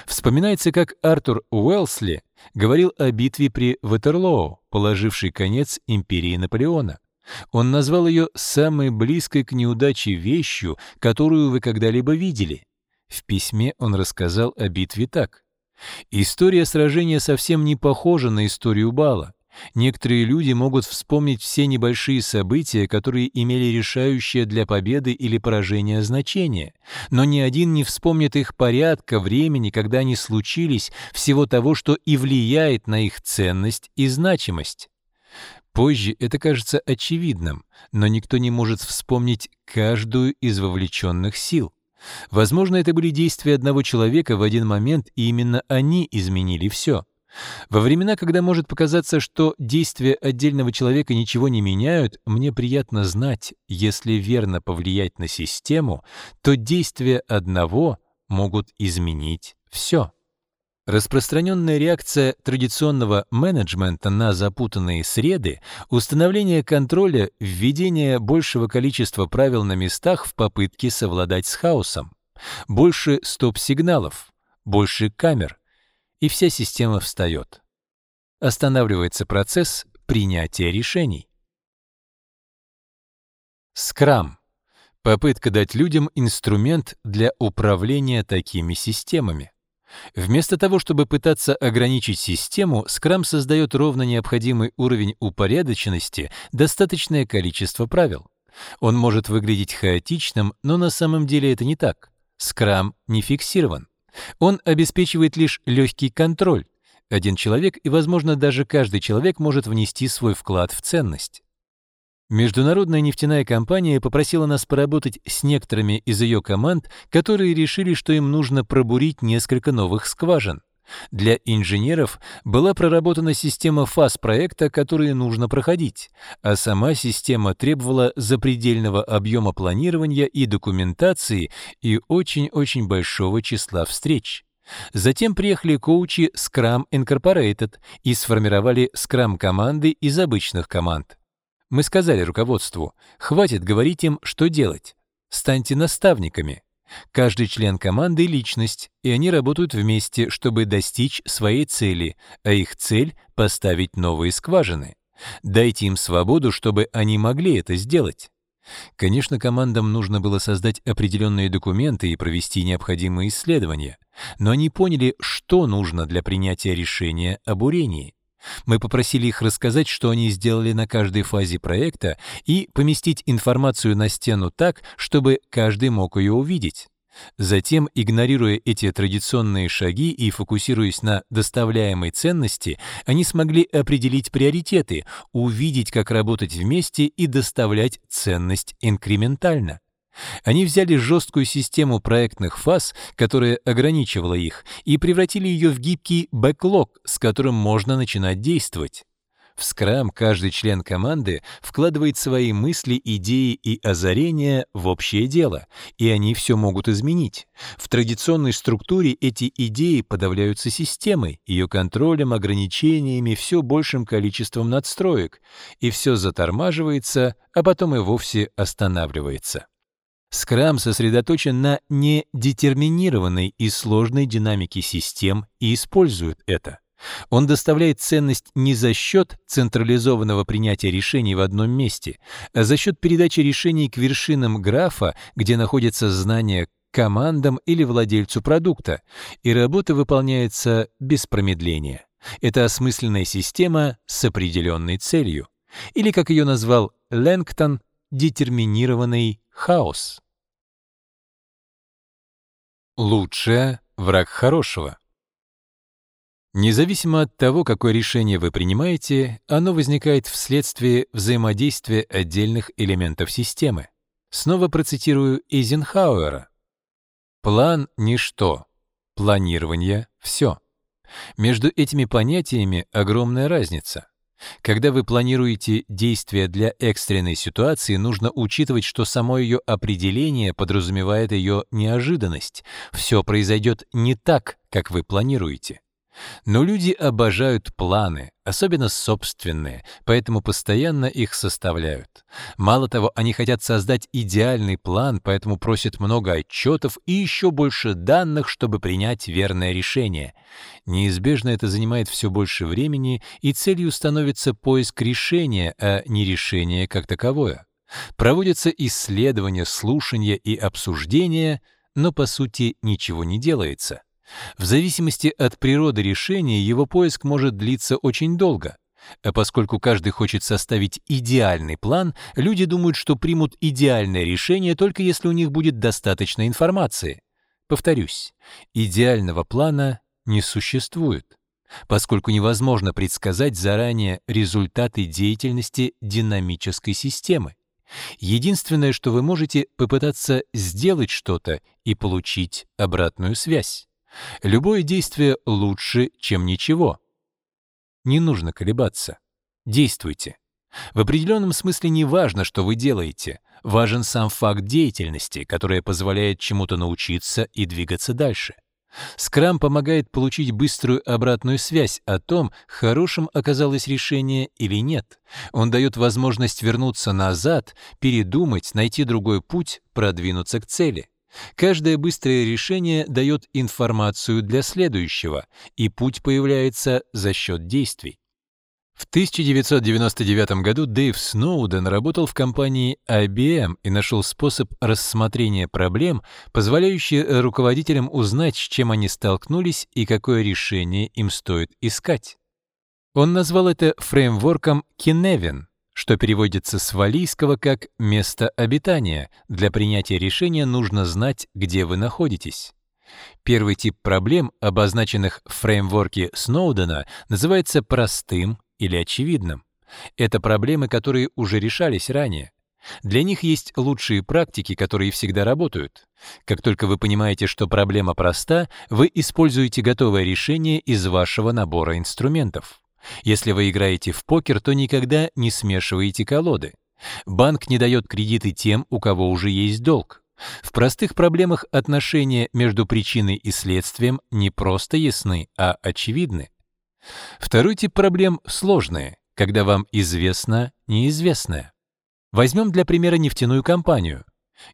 A: Вспоминается, как Артур Уэлсли говорил о битве при Ватерлоо, положившей конец империи Наполеона. Он назвал ее самой близкой к неудаче вещью, которую вы когда-либо видели. В письме он рассказал о битве так. «История сражения совсем не похожа на историю бала. Некоторые люди могут вспомнить все небольшие события, которые имели решающее для победы или поражения значение, но ни один не вспомнит их порядка, времени, когда они случились, всего того, что и влияет на их ценность и значимость. Позже это кажется очевидным, но никто не может вспомнить каждую из вовлеченных сил. Возможно, это были действия одного человека в один момент, и именно они изменили все. Во времена, когда может показаться, что действия отдельного человека ничего не меняют, мне приятно знать, если верно повлиять на систему, то действия одного могут изменить все. Распространенная реакция традиционного менеджмента на запутанные среды, установление контроля, введение большего количества правил на местах в попытке совладать с хаосом, больше стоп-сигналов, больше камер, и вся система встает. Останавливается процесс принятия решений. Скрам — попытка дать людям инструмент для управления такими системами. Вместо того, чтобы пытаться ограничить систему, скрам создает ровно необходимый уровень упорядоченности, достаточное количество правил. Он может выглядеть хаотичным, но на самом деле это не так. Скрам не фиксирован. Он обеспечивает лишь легкий контроль. Один человек и, возможно, даже каждый человек может внести свой вклад в ценность. Международная нефтяная компания попросила нас поработать с некоторыми из ее команд, которые решили, что им нужно пробурить несколько новых скважин. Для инженеров была проработана система фаз проекта, которые нужно проходить, а сама система требовала запредельного объема планирования и документации и очень-очень большого числа встреч. Затем приехали коучи Scrum Incorporated и сформировали Scrum-команды из обычных команд. Мы сказали руководству, хватит говорить им, что делать, станьте наставниками. Каждый член команды — личность, и они работают вместе, чтобы достичь своей цели, а их цель — поставить новые скважины. Дайте им свободу, чтобы они могли это сделать. Конечно, командам нужно было создать определенные документы и провести необходимые исследования, но они поняли, что нужно для принятия решения об урении. Мы попросили их рассказать, что они сделали на каждой фазе проекта, и поместить информацию на стену так, чтобы каждый мог ее увидеть. Затем, игнорируя эти традиционные шаги и фокусируясь на доставляемой ценности, они смогли определить приоритеты, увидеть, как работать вместе и доставлять ценность инкрементально. Они взяли жесткую систему проектных фаз, которая ограничивала их, и превратили ее в гибкий бэклог, с которым можно начинать действовать. В скрам каждый член команды вкладывает свои мысли, идеи и озарения в общее дело, и они все могут изменить. В традиционной структуре эти идеи подавляются системой, ее контролем, ограничениями, все большим количеством надстроек, и все затормаживается, а потом и вовсе останавливается. Скрам сосредоточен на недетерминированной и сложной динамике систем и использует это. Он доставляет ценность не за счет централизованного принятия решений в одном месте, а за счет передачи решений к вершинам графа, где находятся знания командам или владельцу продукта, и работа выполняется без промедления. Это осмысленная система с определенной целью. Или, как ее назвал Лэнгтон, детерминированный Хаос. Лучшее — враг хорошего. Независимо от того, какое решение вы принимаете, оно возникает вследствие взаимодействия отдельных элементов системы. Снова процитирую Эйзенхауэра. «План — ничто, планирование — все». Между этими понятиями огромная разница. Когда вы планируете действия для экстренной ситуации, нужно учитывать, что само ее определение подразумевает ее неожиданность. Все произойдет не так, как вы планируете. Но люди обожают планы, особенно собственные, поэтому постоянно их составляют. Мало того, они хотят создать идеальный план, поэтому просят много отчетов и еще больше данных, чтобы принять верное решение. Неизбежно это занимает все больше времени, и целью становится поиск решения, а не решение как таковое. Проводятся исследования, слушания и обсуждения, но по сути ничего не делается. В зависимости от природы решения его поиск может длиться очень долго. А поскольку каждый хочет составить идеальный план, люди думают, что примут идеальное решение только если у них будет достаточно информации. Повторюсь, идеального плана не существует, поскольку невозможно предсказать заранее результаты деятельности динамической системы. Единственное, что вы можете попытаться сделать что-то и получить обратную связь. Любое действие лучше, чем ничего. Не нужно колебаться. Действуйте. В определенном смысле не важно, что вы делаете. Важен сам факт деятельности, которая позволяет чему-то научиться и двигаться дальше. Скрам помогает получить быструю обратную связь о том, хорошим оказалось решение или нет. Он дает возможность вернуться назад, передумать, найти другой путь, продвинуться к цели. Каждое быстрое решение дает информацию для следующего, и путь появляется за счет действий. В 1999 году Дэйв Сноуден работал в компании IBM и нашел способ рассмотрения проблем, позволяющий э, руководителям узнать, с чем они столкнулись и какое решение им стоит искать. Он назвал это фреймворком Kinevin, что переводится с валийского как «место обитания». Для принятия решения нужно знать, где вы находитесь. Первый тип проблем, обозначенных в фреймворке Сноудена, называется простым или очевидным. Это проблемы, которые уже решались ранее. Для них есть лучшие практики, которые всегда работают. Как только вы понимаете, что проблема проста, вы используете готовое решение из вашего набора инструментов. Если вы играете в покер, то никогда не смешиваете колоды. Банк не дает кредиты тем, у кого уже есть долг. В простых проблемах отношения между причиной и следствием не просто ясны, а очевидны. Второй тип проблем — сложные, когда вам известно неизвестное. Возьмем для примера нефтяную компанию.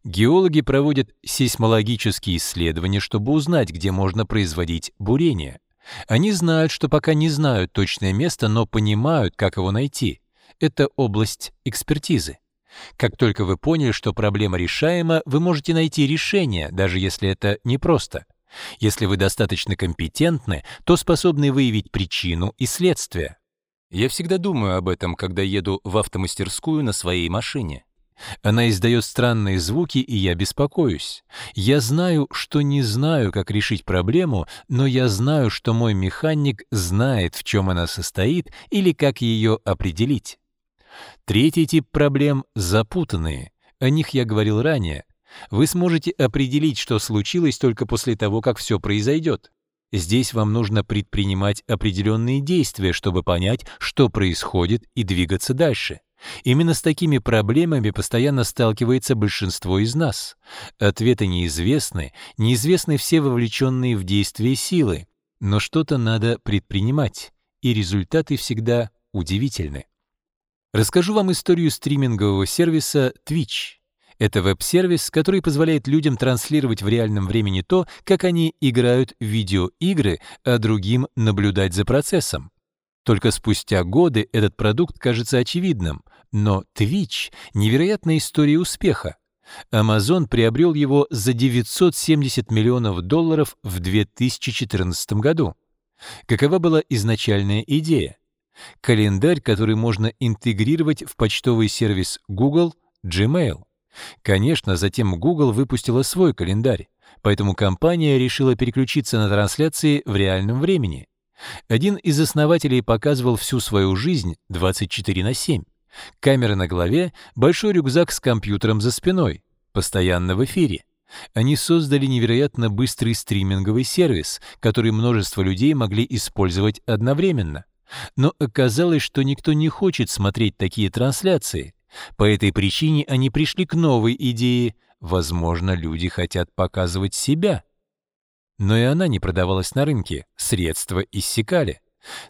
A: Геологи проводят сейсмологические исследования, чтобы узнать, где можно производить бурение. Они знают, что пока не знают точное место, но понимают, как его найти. Это область экспертизы. Как только вы поняли, что проблема решаема, вы можете найти решение, даже если это непросто. Если вы достаточно компетентны, то способны выявить причину и следствие. Я всегда думаю об этом, когда еду в автомастерскую на своей машине. Она издает странные звуки, и я беспокоюсь. Я знаю, что не знаю, как решить проблему, но я знаю, что мой механик знает, в чем она состоит или как ее определить. Третий тип проблем — запутанные. О них я говорил ранее. Вы сможете определить, что случилось только после того, как все произойдет. Здесь вам нужно предпринимать определенные действия, чтобы понять, что происходит, и двигаться дальше. Именно с такими проблемами постоянно сталкивается большинство из нас. Ответы неизвестны, неизвестны все вовлеченные в действие силы, но что-то надо предпринимать, и результаты всегда удивительны. Расскажу вам историю стримингового сервиса Twitch. Это веб-сервис, который позволяет людям транслировать в реальном времени то, как они играют в видеоигры, а другим наблюдать за процессом. Только спустя годы этот продукт кажется очевидным. Но Twitch — невероятная история успеха. Amazon приобрел его за 970 миллионов долларов в 2014 году. Какова была изначальная идея? Календарь, который можно интегрировать в почтовый сервис Google, Gmail. Конечно, затем Google выпустила свой календарь, поэтому компания решила переключиться на трансляции в реальном времени. Один из основателей показывал всю свою жизнь 24 на 7. Камера на голове, большой рюкзак с компьютером за спиной, постоянно в эфире. Они создали невероятно быстрый стриминговый сервис, который множество людей могли использовать одновременно. Но оказалось, что никто не хочет смотреть такие трансляции. По этой причине они пришли к новой идее. Возможно, люди хотят показывать себя. Но и она не продавалась на рынке, средства иссякали.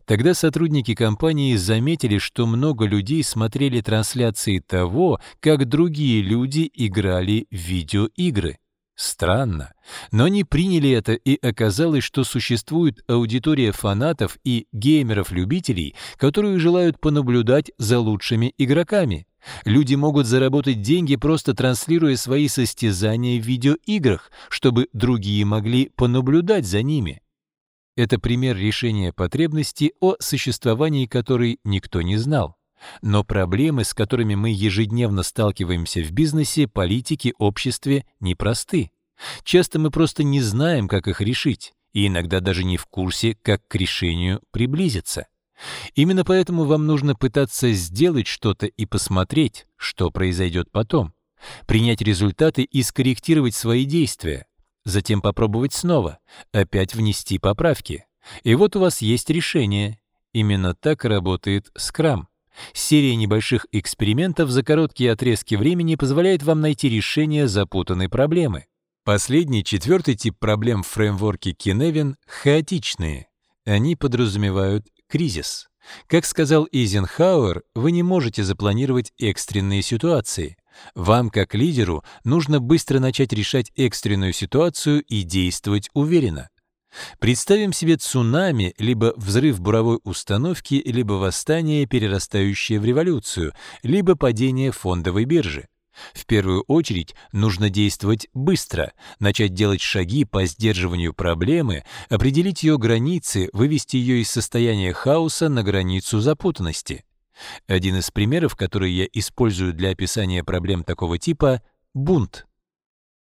A: Тогда сотрудники компании заметили, что много людей смотрели трансляции того, как другие люди играли в видеоигры. Странно, но они приняли это, и оказалось, что существует аудитория фанатов и геймеров-любителей, которые желают понаблюдать за лучшими игроками. Люди могут заработать деньги, просто транслируя свои состязания в видеоиграх, чтобы другие могли понаблюдать за ними. Это пример решения потребности, о существовании которой никто не знал. Но проблемы, с которыми мы ежедневно сталкиваемся в бизнесе, политике, обществе, непросты. Часто мы просто не знаем, как их решить, и иногда даже не в курсе, как к решению приблизиться. Именно поэтому вам нужно пытаться сделать что-то и посмотреть, что произойдет потом, принять результаты и скорректировать свои действия, затем попробовать снова, опять внести поправки. И вот у вас есть решение. Именно так работает скрам. Серия небольших экспериментов за короткие отрезки времени позволяет вам найти решение запутанной проблемы. Последний, четвертый тип проблем в фреймворке Kinevin — хаотичные. Они подразумевают кризис. Как сказал Эйзенхауэр, вы не можете запланировать экстренные ситуации. Вам, как лидеру, нужно быстро начать решать экстренную ситуацию и действовать уверенно. Представим себе цунами, либо взрыв буровой установки, либо восстание, перерастающее в революцию, либо падение фондовой биржи. В первую очередь нужно действовать быстро, начать делать шаги по сдерживанию проблемы, определить ее границы, вывести ее из состояния хаоса на границу запутанности. Один из примеров, который я использую для описания проблем такого типа — бунт.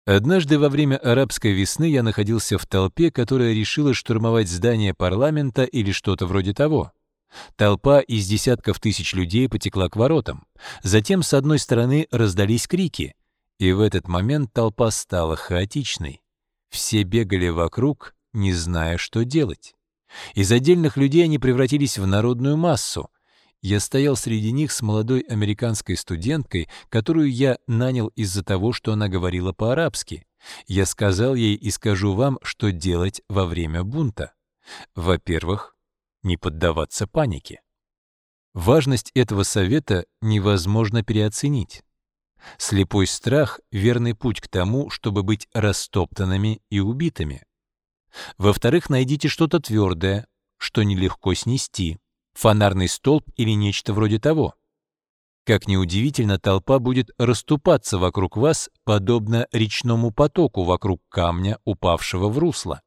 A: Однажды во время арабской весны я находился в толпе, которая решила штурмовать здание парламента или что-то вроде того. Толпа из десятков тысяч людей потекла к воротам. Затем с одной стороны раздались крики, и в этот момент толпа стала хаотичной. Все бегали вокруг, не зная, что делать. Из отдельных людей они превратились в народную массу — я стоял среди них с молодой американской студенткой, которую я нанял из-за того, что она говорила по-арабски. Я сказал ей и скажу вам, что делать во время бунта. Во-первых, не поддаваться панике. Важность этого совета невозможно переоценить. Слепой страх — верный путь к тому, чтобы быть растоптанными и убитыми. Во-вторых, найдите что-то твердое, что нелегко снести фонарный столб или нечто вроде того. Как неудивительно толпа будет расступаться вокруг вас, подобно речному потоку вокруг камня, упавшего в русло.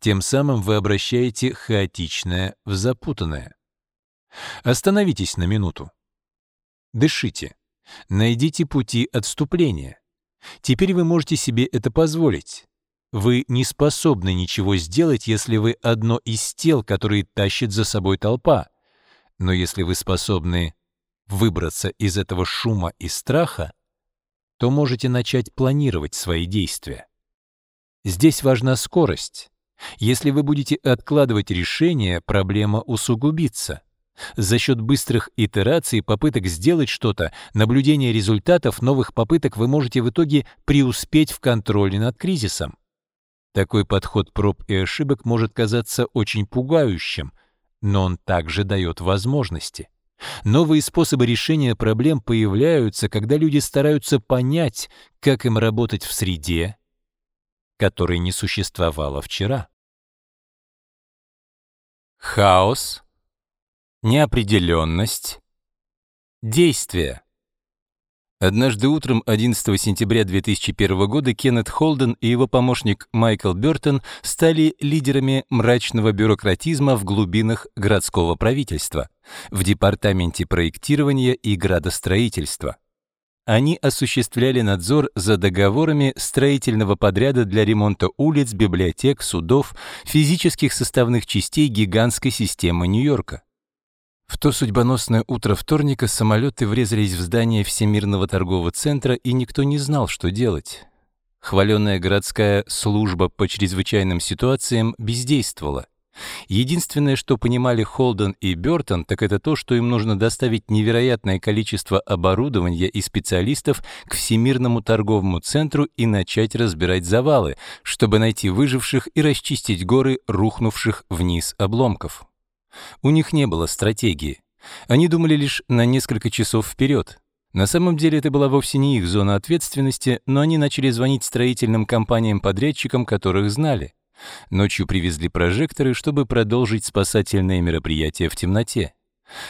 A: Тем самым вы обращаете хаотичное в запутанное. Остановитесь на минуту. Дышите. Найдите пути отступления. Теперь вы можете себе это позволить. Вы не способны ничего сделать, если вы одно из тел, которые тащит за собой толпа. Но если вы способны выбраться из этого шума и страха, то можете начать планировать свои действия. Здесь важна скорость. Если вы будете откладывать решение, проблема усугубится. За счет быстрых итераций, попыток сделать что-то, наблюдения результатов новых попыток вы можете в итоге преуспеть в контроле над кризисом. Такой подход проб и ошибок может казаться очень пугающим, но он также дает возможности. Новые способы решения проблем появляются, когда люди стараются понять, как им работать в среде, которой не существовало вчера. Хаос, неопределенность, действие. Однажды утром 11 сентября 2001 года Кеннет Холден и его помощник Майкл Бёртон стали лидерами мрачного бюрократизма в глубинах городского правительства, в департаменте проектирования и градостроительства. Они осуществляли надзор за договорами строительного подряда для ремонта улиц, библиотек, судов, физических составных частей гигантской системы Нью-Йорка. В то судьбоносное утро вторника самолеты врезались в здание Всемирного торгового центра, и никто не знал, что делать. Хваленная городская служба по чрезвычайным ситуациям бездействовала. Единственное, что понимали Холден и Бертон, так это то, что им нужно доставить невероятное количество оборудования и специалистов к Всемирному торговому центру и начать разбирать завалы, чтобы найти выживших и расчистить горы рухнувших вниз обломков. У них не было стратегии. Они думали лишь на несколько часов вперед. На самом деле это была вовсе не их зона ответственности, но они начали звонить строительным компаниям-подрядчикам, которых знали. Ночью привезли прожекторы, чтобы продолжить спасательные мероприятия в темноте.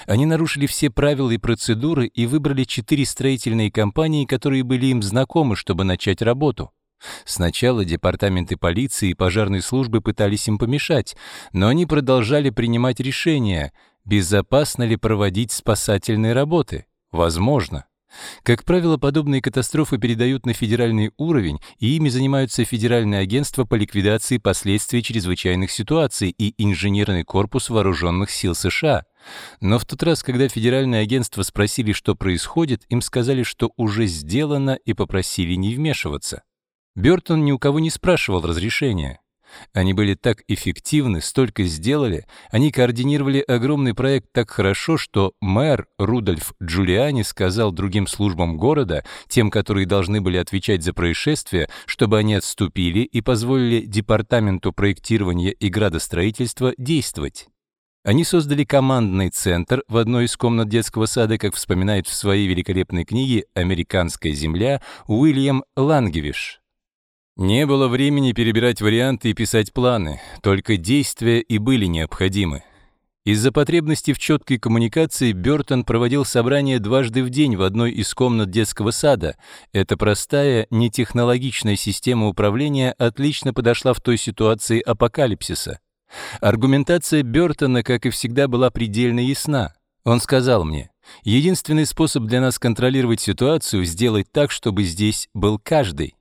A: Они нарушили все правила и процедуры и выбрали четыре строительные компании, которые были им знакомы, чтобы начать работу. Сначала департаменты полиции и пожарной службы пытались им помешать, но они продолжали принимать решения, безопасно ли проводить спасательные работы. Возможно. Как правило, подобные катастрофы передают на федеральный уровень, и ими занимаются Федеральное агентство по ликвидации последствий чрезвычайных ситуаций и инженерный корпус вооруженных сил США. Но в тот раз, когда федеральное агентство спросили, что происходит, им сказали, что уже сделано, и попросили не вмешиваться. Бертон ни у кого не спрашивал разрешения. Они были так эффективны, столько сделали, они координировали огромный проект так хорошо, что мэр Рудольф Джулиани сказал другим службам города, тем, которые должны были отвечать за происшествие, чтобы они отступили и позволили департаменту проектирования и градостроительства действовать. Они создали командный центр в одной из комнат детского сада, как вспоминает в своей великолепной книге «Американская земля» Уильям Лангевиш. Не было времени перебирать варианты и писать планы, только действия и были необходимы. Из-за потребности в четкой коммуникации Бертон проводил собрания дважды в день в одной из комнат детского сада. Эта простая, нетехнологичная система управления отлично подошла в той ситуации апокалипсиса. Аргументация Бертона, как и всегда, была предельно ясна. Он сказал мне, «Единственный способ для нас контролировать ситуацию — сделать так, чтобы здесь был каждый».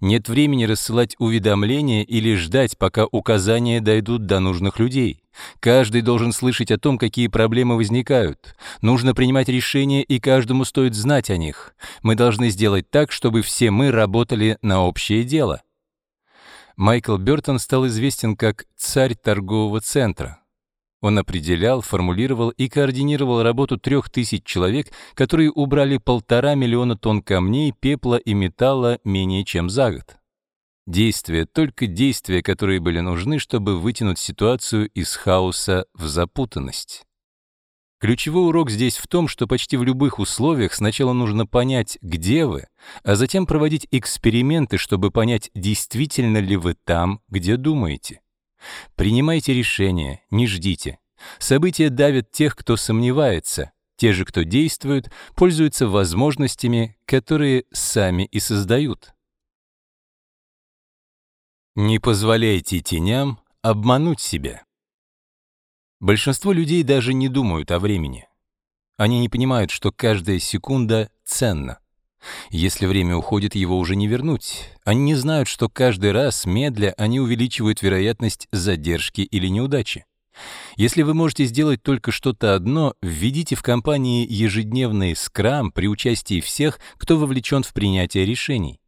A: Нет времени рассылать уведомления или ждать, пока указания дойдут до нужных людей. Каждый должен слышать о том, какие проблемы возникают. Нужно принимать решения, и каждому стоит знать о них. Мы должны сделать так, чтобы все мы работали на общее дело. Майкл Бертон стал известен как «царь торгового центра». Он определял, формулировал и координировал работу трех тысяч человек, которые убрали полтора миллиона тонн камней, пепла и металла менее чем за год. Действия, только действия, которые были нужны, чтобы вытянуть ситуацию из хаоса в запутанность. Ключевой урок здесь в том, что почти в любых условиях сначала нужно понять, где вы, а затем проводить эксперименты, чтобы понять, действительно ли вы там, где думаете. Принимайте решения, не ждите. События давят тех, кто сомневается. Те же, кто действует, пользуются возможностями, которые сами и создают. Не позволяйте теням обмануть себя. Большинство людей даже не думают о времени. Они не понимают, что каждая секунда ценна. Если время уходит, его уже не вернуть. Они не знают, что каждый раз, медля, они увеличивают вероятность задержки или неудачи. Если вы можете сделать только что-то одно, введите в компании ежедневный скрам при участии всех, кто вовлечен в принятие решений.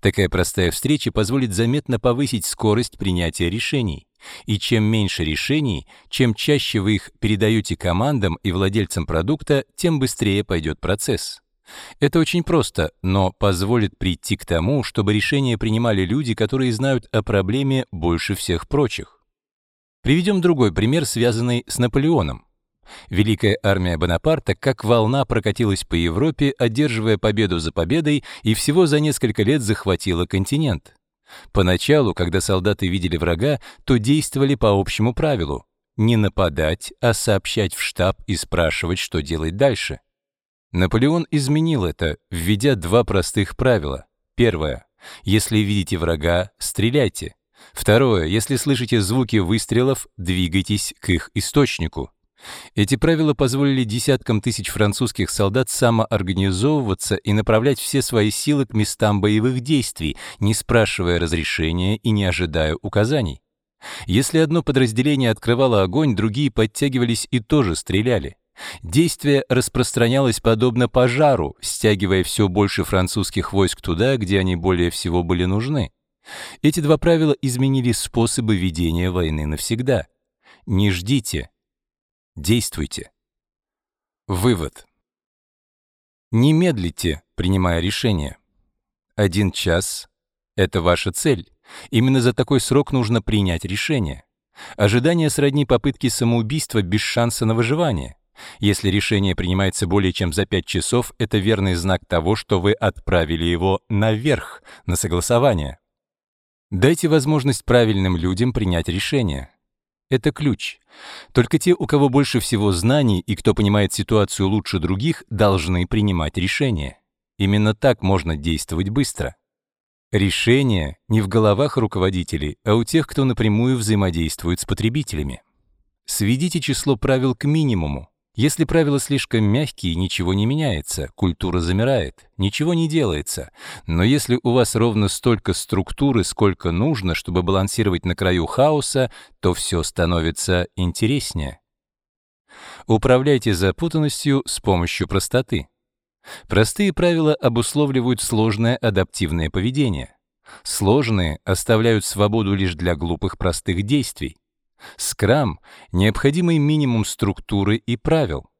A: Такая простая встреча позволит заметно повысить скорость принятия решений. И чем меньше решений, чем чаще вы их передаете командам и владельцам продукта, тем быстрее пойдет процесс. Это очень просто, но позволит прийти к тому, чтобы решения принимали люди, которые знают о проблеме больше всех прочих. Приведем другой пример, связанный с Наполеоном. Великая армия Бонапарта как волна прокатилась по Европе, одерживая победу за победой, и всего за несколько лет захватила континент. Поначалу, когда солдаты видели врага, то действовали по общему правилу: не нападать, а сообщать в штаб и спрашивать, что делать дальше. Наполеон изменил это, введя два простых правила. Первое. Если видите врага, стреляйте. Второе. Если слышите звуки выстрелов, двигайтесь к их источнику. Эти правила позволили десяткам тысяч французских солдат самоорганизовываться и направлять все свои силы к местам боевых действий, не спрашивая разрешения и не ожидая указаний. Если одно подразделение открывало огонь, другие подтягивались и тоже стреляли. Действие распространялось подобно пожару, стягивая все больше французских войск туда, где они более всего были нужны. Эти два правила изменили способы ведения войны навсегда. Не ждите, действуйте. Вывод. Не медлите, принимая решение. Один час — это ваша цель. Именно за такой срок нужно принять решение. Ожидание сродни попытке самоубийства без шанса на выживание. Если решение принимается более чем за 5 часов, это верный знак того, что вы отправили его наверх, на согласование. Дайте возможность правильным людям принять решение. Это ключ. Только те, у кого больше всего знаний и кто понимает ситуацию лучше других, должны принимать решения. Именно так можно действовать быстро. Решение не в головах руководителей, а у тех, кто напрямую взаимодействует с потребителями. Сведите число правил к минимуму. Если правила слишком мягкие, ничего не меняется, культура замирает, ничего не делается. Но если у вас ровно столько структуры, сколько нужно, чтобы балансировать на краю хаоса, то все становится интереснее. Управляйте запутанностью с помощью простоты. Простые правила обусловливают сложное адаптивное поведение. Сложные оставляют свободу лишь для глупых простых действий. Скрам — необходимый минимум структуры и правил.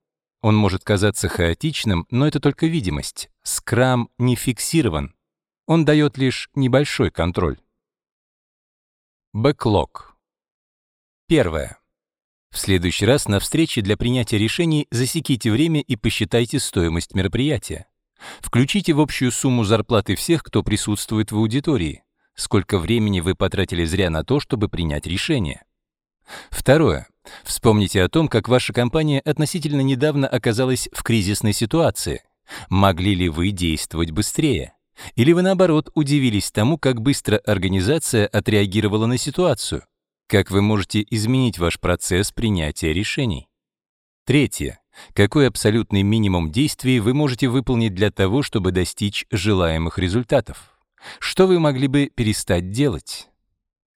A: Он может казаться хаотичным, но это только видимость. Скрам не фиксирован. Он дает лишь небольшой контроль. Бэклог. Первое. В следующий раз на встрече для принятия решений засеките время и посчитайте стоимость мероприятия. Включите в общую сумму зарплаты всех, кто присутствует в аудитории. Сколько времени вы потратили зря на то, чтобы принять решение? Второе. Вспомните о том, как ваша компания относительно недавно оказалась в кризисной ситуации. Могли ли вы действовать быстрее? Или вы, наоборот, удивились тому, как быстро организация отреагировала на ситуацию? Как вы можете изменить ваш процесс принятия решений? Третье. Какой абсолютный минимум действий вы можете выполнить для того, чтобы достичь желаемых результатов? Что вы могли бы перестать делать?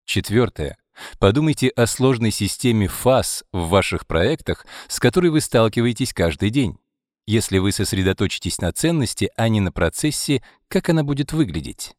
A: Четвертое. Подумайте о сложной системе фаз в ваших проектах, с которой вы сталкиваетесь каждый день. Если вы сосредоточитесь на ценности, а не на процессе, как она будет выглядеть?